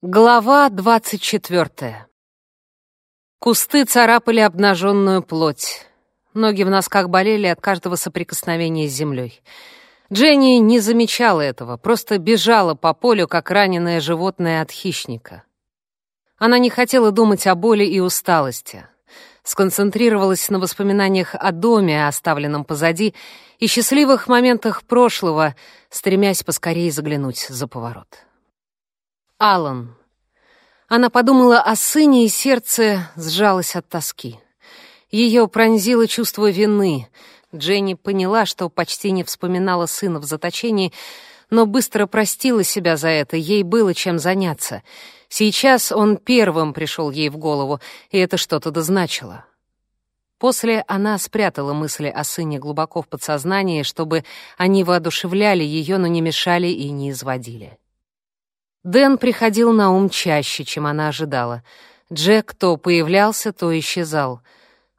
Глава двадцать четвертая. Кусты царапали обнаженную плоть. Ноги в носках болели от каждого соприкосновения с землей. Дженни не замечала этого, просто бежала по полю, как раненое животное от хищника. Она не хотела думать о боли и усталости. Сконцентрировалась на воспоминаниях о доме, оставленном позади, и счастливых моментах прошлого, стремясь поскорее заглянуть за поворот. Алан. Она подумала о сыне, и сердце сжалось от тоски. Ее пронзило чувство вины. Дженни поняла, что почти не вспоминала сына в заточении, но быстро простила себя за это, ей было чем заняться. Сейчас он первым пришел ей в голову, и это что-то дозначило. После она спрятала мысли о сыне глубоко в подсознании, чтобы они воодушевляли ее, но не мешали и не изводили. Дэн приходил на ум чаще, чем она ожидала. Джек то появлялся, то исчезал.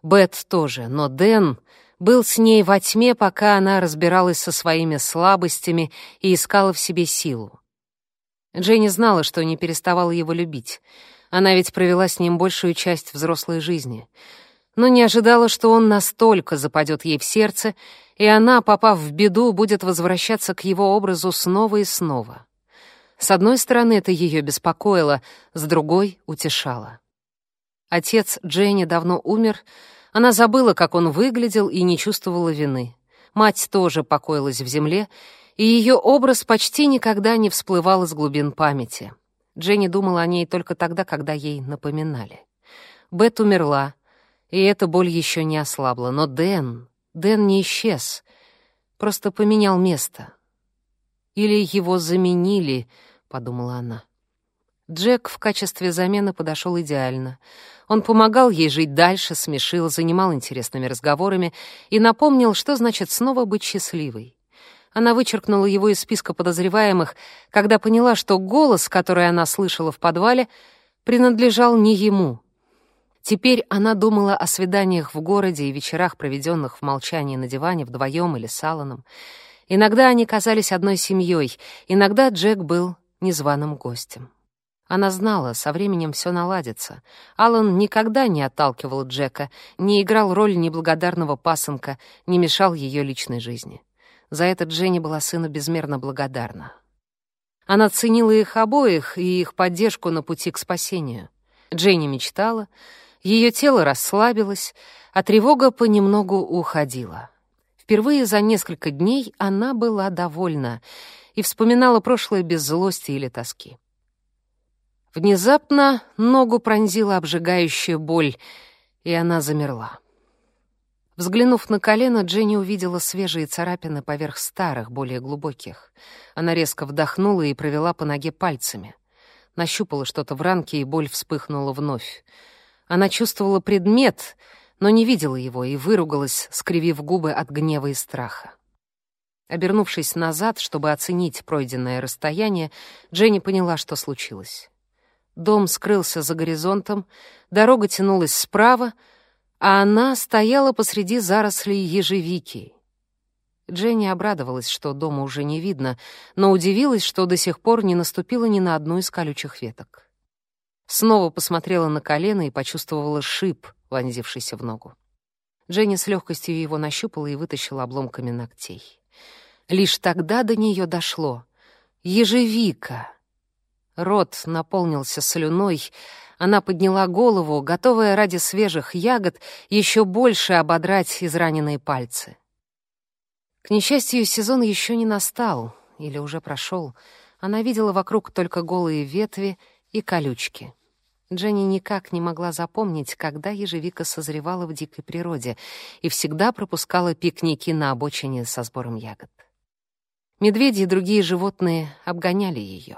Бет тоже, но Дэн был с ней во тьме, пока она разбиралась со своими слабостями и искала в себе силу. Дженни знала, что не переставала его любить. Она ведь провела с ним большую часть взрослой жизни. Но не ожидала, что он настолько западет ей в сердце, и она, попав в беду, будет возвращаться к его образу снова и снова. С одной стороны, это ее беспокоило, с другой — утешало. Отец Дженни давно умер, она забыла, как он выглядел, и не чувствовала вины. Мать тоже покоилась в земле, и ее образ почти никогда не всплывал из глубин памяти. Дженни думала о ней только тогда, когда ей напоминали. Бет умерла, и эта боль еще не ослабла, но Дэн... Дэн не исчез, просто поменял место. Или его заменили — подумала она. Джек в качестве замены подошел идеально. Он помогал ей жить дальше, смешил, занимал интересными разговорами и напомнил, что значит снова быть счастливой. Она вычеркнула его из списка подозреваемых, когда поняла, что голос, который она слышала в подвале, принадлежал не ему. Теперь она думала о свиданиях в городе и вечерах, проведенных в молчании на диване вдвоем или с Алланом. Иногда они казались одной семьей, иногда Джек был незваным гостем. Она знала, со временем все наладится. Алан никогда не отталкивал Джека, не играл роль неблагодарного пасынка, не мешал ее личной жизни. За это Дженни была сыну безмерно благодарна. Она ценила их обоих и их поддержку на пути к спасению. Дженни мечтала, ее тело расслабилось, а тревога понемногу уходила. Впервые за несколько дней она была довольна и вспоминала прошлое без злости или тоски. Внезапно ногу пронзила обжигающая боль, и она замерла. Взглянув на колено, Дженни увидела свежие царапины поверх старых, более глубоких. Она резко вдохнула и провела по ноге пальцами. Нащупала что-то в ранке, и боль вспыхнула вновь. Она чувствовала предмет, но не видела его, и выругалась, скривив губы от гнева и страха. Обернувшись назад, чтобы оценить пройденное расстояние, Дженни поняла, что случилось. Дом скрылся за горизонтом, дорога тянулась справа, а она стояла посреди зарослей ежевики. Дженни обрадовалась, что дома уже не видно, но удивилась, что до сих пор не наступила ни на одну из колючих веток. Снова посмотрела на колено и почувствовала шип, вонзившийся в ногу. Дженни с легкостью его нащупала и вытащила обломками ногтей. Лишь тогда до нее дошло. Ежевика. Рот наполнился слюной. Она подняла голову, готовая ради свежих ягод еще больше ободрать израненные пальцы. К несчастью, сезон еще не настал, или уже прошел. Она видела вокруг только голые ветви и колючки. Дженни никак не могла запомнить, когда ежевика созревала в дикой природе и всегда пропускала пикники на обочине со сбором ягод. Медведи и другие животные обгоняли ее.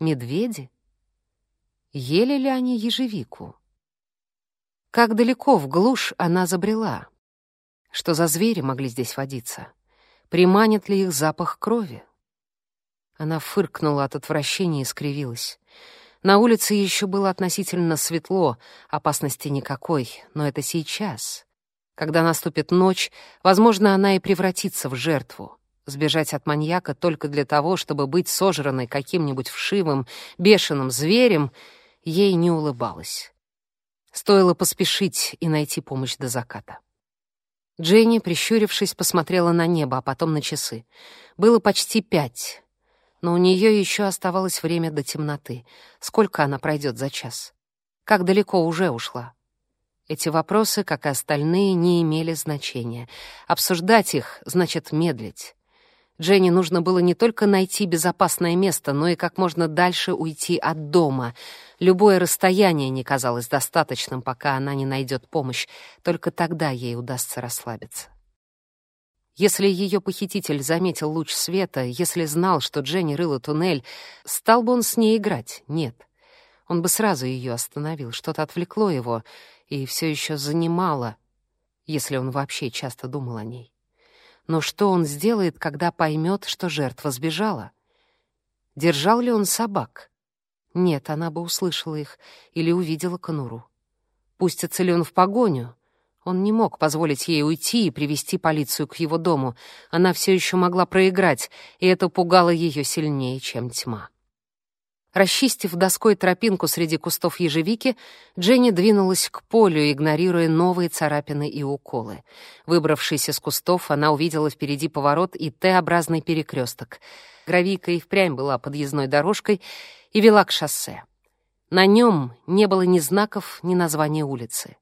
Медведи? Ели ли они ежевику? Как далеко в глушь она забрела? Что за звери могли здесь водиться? Приманит ли их запах крови? Она фыркнула от отвращения и скривилась. На улице еще было относительно светло, опасности никакой, но это сейчас. Когда наступит ночь, возможно, она и превратится в жертву. Сбежать от маньяка только для того, чтобы быть сожранной каким-нибудь вшивым, бешеным зверем, ей не улыбалось. Стоило поспешить и найти помощь до заката. Дженни, прищурившись, посмотрела на небо, а потом на часы. Было почти пять, но у нее еще оставалось время до темноты. Сколько она пройдет за час? Как далеко уже ушла? Эти вопросы, как и остальные, не имели значения. Обсуждать их значит медлить. Дженни нужно было не только найти безопасное место, но и как можно дальше уйти от дома. Любое расстояние не казалось достаточным, пока она не найдет помощь. Только тогда ей удастся расслабиться. Если ее похититель заметил луч света, если знал, что Дженни рыла туннель, стал бы он с ней играть? Нет. Он бы сразу ее остановил. Что-то отвлекло его и все еще занимало, если он вообще часто думал о ней. Но что он сделает, когда поймет, что жертва сбежала? Держал ли он собак? Нет, она бы услышала их или увидела конуру. Пустится ли он в погоню? Он не мог позволить ей уйти и привести полицию к его дому. Она все еще могла проиграть, и это пугало ее сильнее, чем тьма. Расчистив доской тропинку среди кустов ежевики, Дженни двинулась к полю, игнорируя новые царапины и уколы. Выбравшись из кустов, она увидела впереди поворот и Т-образный перекресток. Гравийка и впрямь была подъездной дорожкой и вела к шоссе. На нем не было ни знаков, ни названия улицы.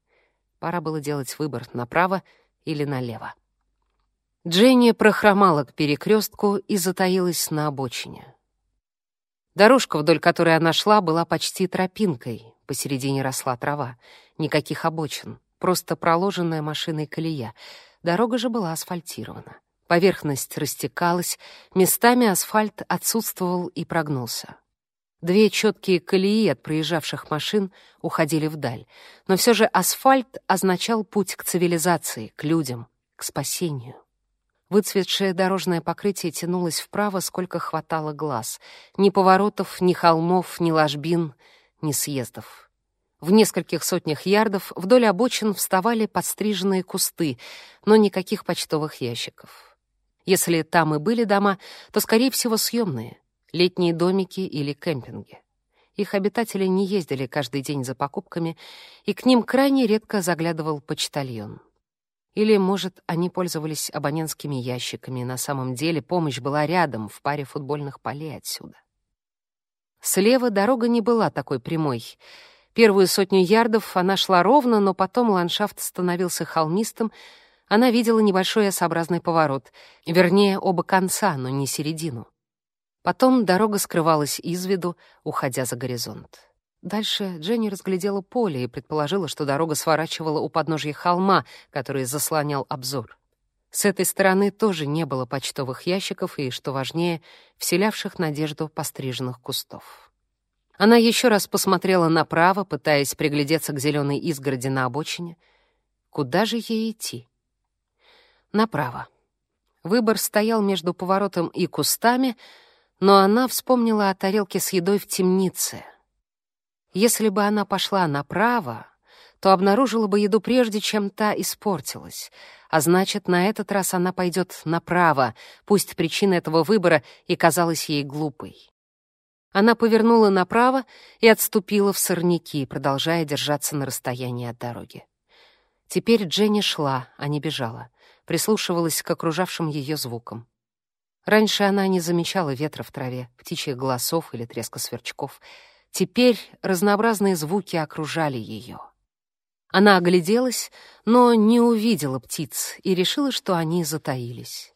Пора было делать выбор направо или налево. Дженни прохромала к перекрестку и затаилась на обочине. Дорожка, вдоль которой она шла, была почти тропинкой. Посередине росла трава. Никаких обочин. Просто проложенная машиной колея. Дорога же была асфальтирована. Поверхность растекалась, местами асфальт отсутствовал и прогнулся. Две четкие колеи от проезжавших машин уходили вдаль. Но все же асфальт означал путь к цивилизации, к людям, к спасению. Выцветшее дорожное покрытие тянулось вправо, сколько хватало глаз. Ни поворотов, ни холмов, ни ложбин, ни съездов. В нескольких сотнях ярдов вдоль обочин вставали подстриженные кусты, но никаких почтовых ящиков. Если там и были дома, то, скорее всего, съемные, летние домики или кемпинги. Их обитатели не ездили каждый день за покупками, и к ним крайне редко заглядывал почтальон. Или, может, они пользовались абонентскими ящиками, на самом деле помощь была рядом, в паре футбольных полей отсюда. Слева дорога не была такой прямой. Первую сотню ярдов она шла ровно, но потом ландшафт становился холмистым, она видела небольшой S-образный поворот, вернее, оба конца, но не середину. Потом дорога скрывалась из виду, уходя за горизонт. Дальше Дженни разглядела поле и предположила, что дорога сворачивала у подножья холма, который заслонял обзор. С этой стороны тоже не было почтовых ящиков и, что важнее, вселявших надежду постриженных кустов. Она еще раз посмотрела направо, пытаясь приглядеться к зеленой изгороди на обочине. Куда же ей идти? Направо. Выбор стоял между поворотом и кустами, но она вспомнила о тарелке с едой в темнице — если бы она пошла направо, то обнаружила бы еду прежде, чем та испортилась. А значит, на этот раз она пойдет направо, пусть причина этого выбора и казалась ей глупой. Она повернула направо и отступила в сорняки, продолжая держаться на расстоянии от дороги. Теперь Дженни шла, а не бежала, прислушивалась к окружавшим ее звукам. Раньше она не замечала ветра в траве, птичьих голосов или треска сверчков — Теперь разнообразные звуки окружали ее. Она огляделась, но не увидела птиц и решила, что они затаились.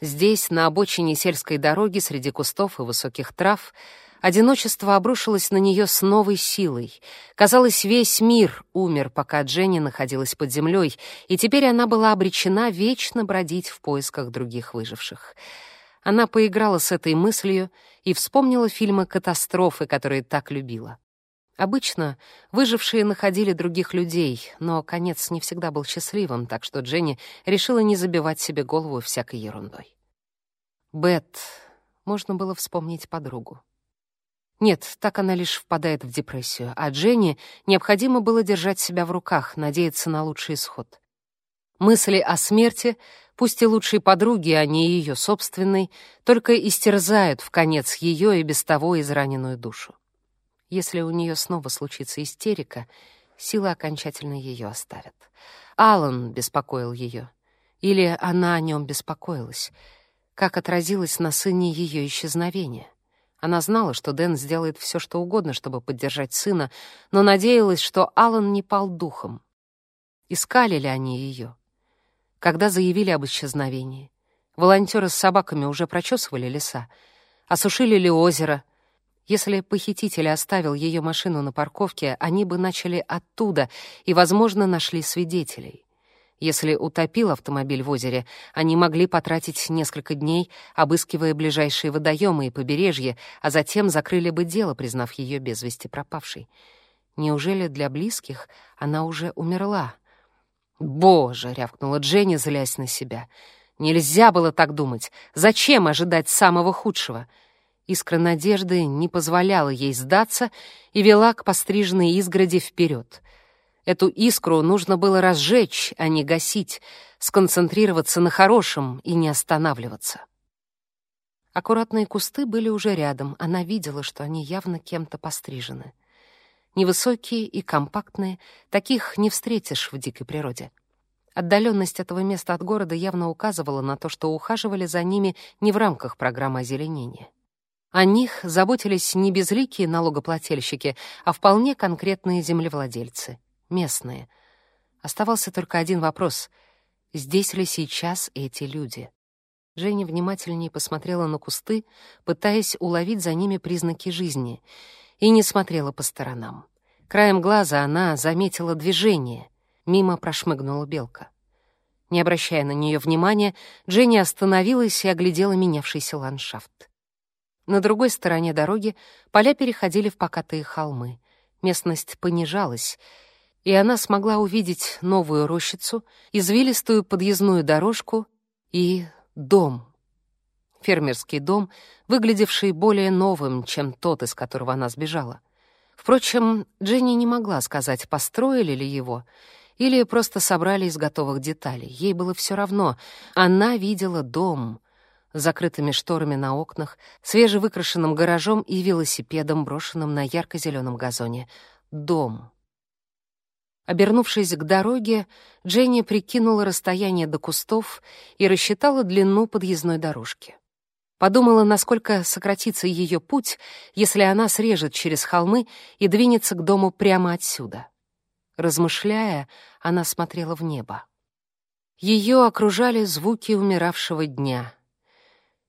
Здесь, на обочине сельской дороги, среди кустов и высоких трав, одиночество обрушилось на нее с новой силой. Казалось, весь мир умер, пока Дженни находилась под землей, и теперь она была обречена вечно бродить в поисках других выживших. Она поиграла с этой мыслью и вспомнила фильмы «Катастрофы», которые так любила. Обычно выжившие находили других людей, но конец не всегда был счастливым, так что Дженни решила не забивать себе голову всякой ерундой. Бет. Можно было вспомнить подругу. Нет, так она лишь впадает в депрессию, а Дженни необходимо было держать себя в руках, надеяться на лучший исход. Мысли о смерти пусть и лучшие подруги, а не ее собственной, только истерзают в конец ее и без того израненную душу. Если у нее снова случится истерика, силы окончательно ее оставят. Алан беспокоил ее. Или она о нем беспокоилась. Как отразилось на сыне ее исчезновение. Она знала, что Дэн сделает все, что угодно, чтобы поддержать сына, но надеялась, что Алан не пал духом. Искали ли они ее? Когда заявили об исчезновении? Волонтеры с собаками уже прочесывали леса, осушили ли озеро. Если похититель оставил ее машину на парковке, они бы начали оттуда и, возможно, нашли свидетелей. Если утопил автомобиль в озере, они могли потратить несколько дней, обыскивая ближайшие водоемы и побережье, а затем закрыли бы дело, признав ее без вести пропавшей. Неужели для близких она уже умерла? «Боже!» — рявкнула Дженни, злясь на себя. «Нельзя было так думать. Зачем ожидать самого худшего?» Искра надежды не позволяла ей сдаться и вела к постриженной изгороди вперед — Эту искру нужно было разжечь, а не гасить, сконцентрироваться на хорошем и не останавливаться. Аккуратные кусты были уже рядом, она видела, что они явно кем-то пострижены. Невысокие и компактные, таких не встретишь в дикой природе. Отдаленность этого места от города явно указывала на то, что ухаживали за ними не в рамках программы озеленения. О них заботились не безликие налогоплательщики, а вполне конкретные землевладельцы — местные. Оставался только один вопрос — здесь ли сейчас эти люди? Женя внимательнее посмотрела на кусты, пытаясь уловить за ними признаки жизни, и не смотрела по сторонам. Краем глаза она заметила движение. Мимо прошмыгнула белка. Не обращая на нее внимания, Дженни остановилась и оглядела менявшийся ландшафт. На другой стороне дороги поля переходили в покатые холмы. Местность понижалась — и она смогла увидеть новую рощицу, извилистую подъездную дорожку и дом. Фермерский дом, выглядевший более новым, чем тот, из которого она сбежала. Впрочем, Дженни не могла сказать, построили ли его или просто собрали из готовых деталей. Ей было все равно. Она видела дом с закрытыми шторами на окнах, свежевыкрашенным гаражом и велосипедом, брошенным на ярко-зеленом газоне. Дом. Обернувшись к дороге, Дженни прикинула расстояние до кустов и рассчитала длину подъездной дорожки. Подумала, насколько сократится ее путь, если она срежет через холмы и двинется к дому прямо отсюда. Размышляя, она смотрела в небо. Ее окружали звуки умиравшего дня.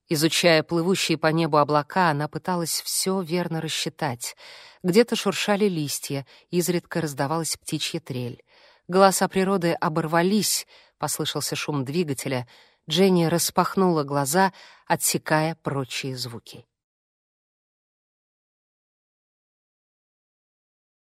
Изучая плывущие по небу облака, она пыталась все верно рассчитать — где-то шуршали листья, изредка раздавалась птичья трель. Голоса природы оборвались, послышался шум двигателя. Дженни распахнула глаза, отсекая прочие звуки.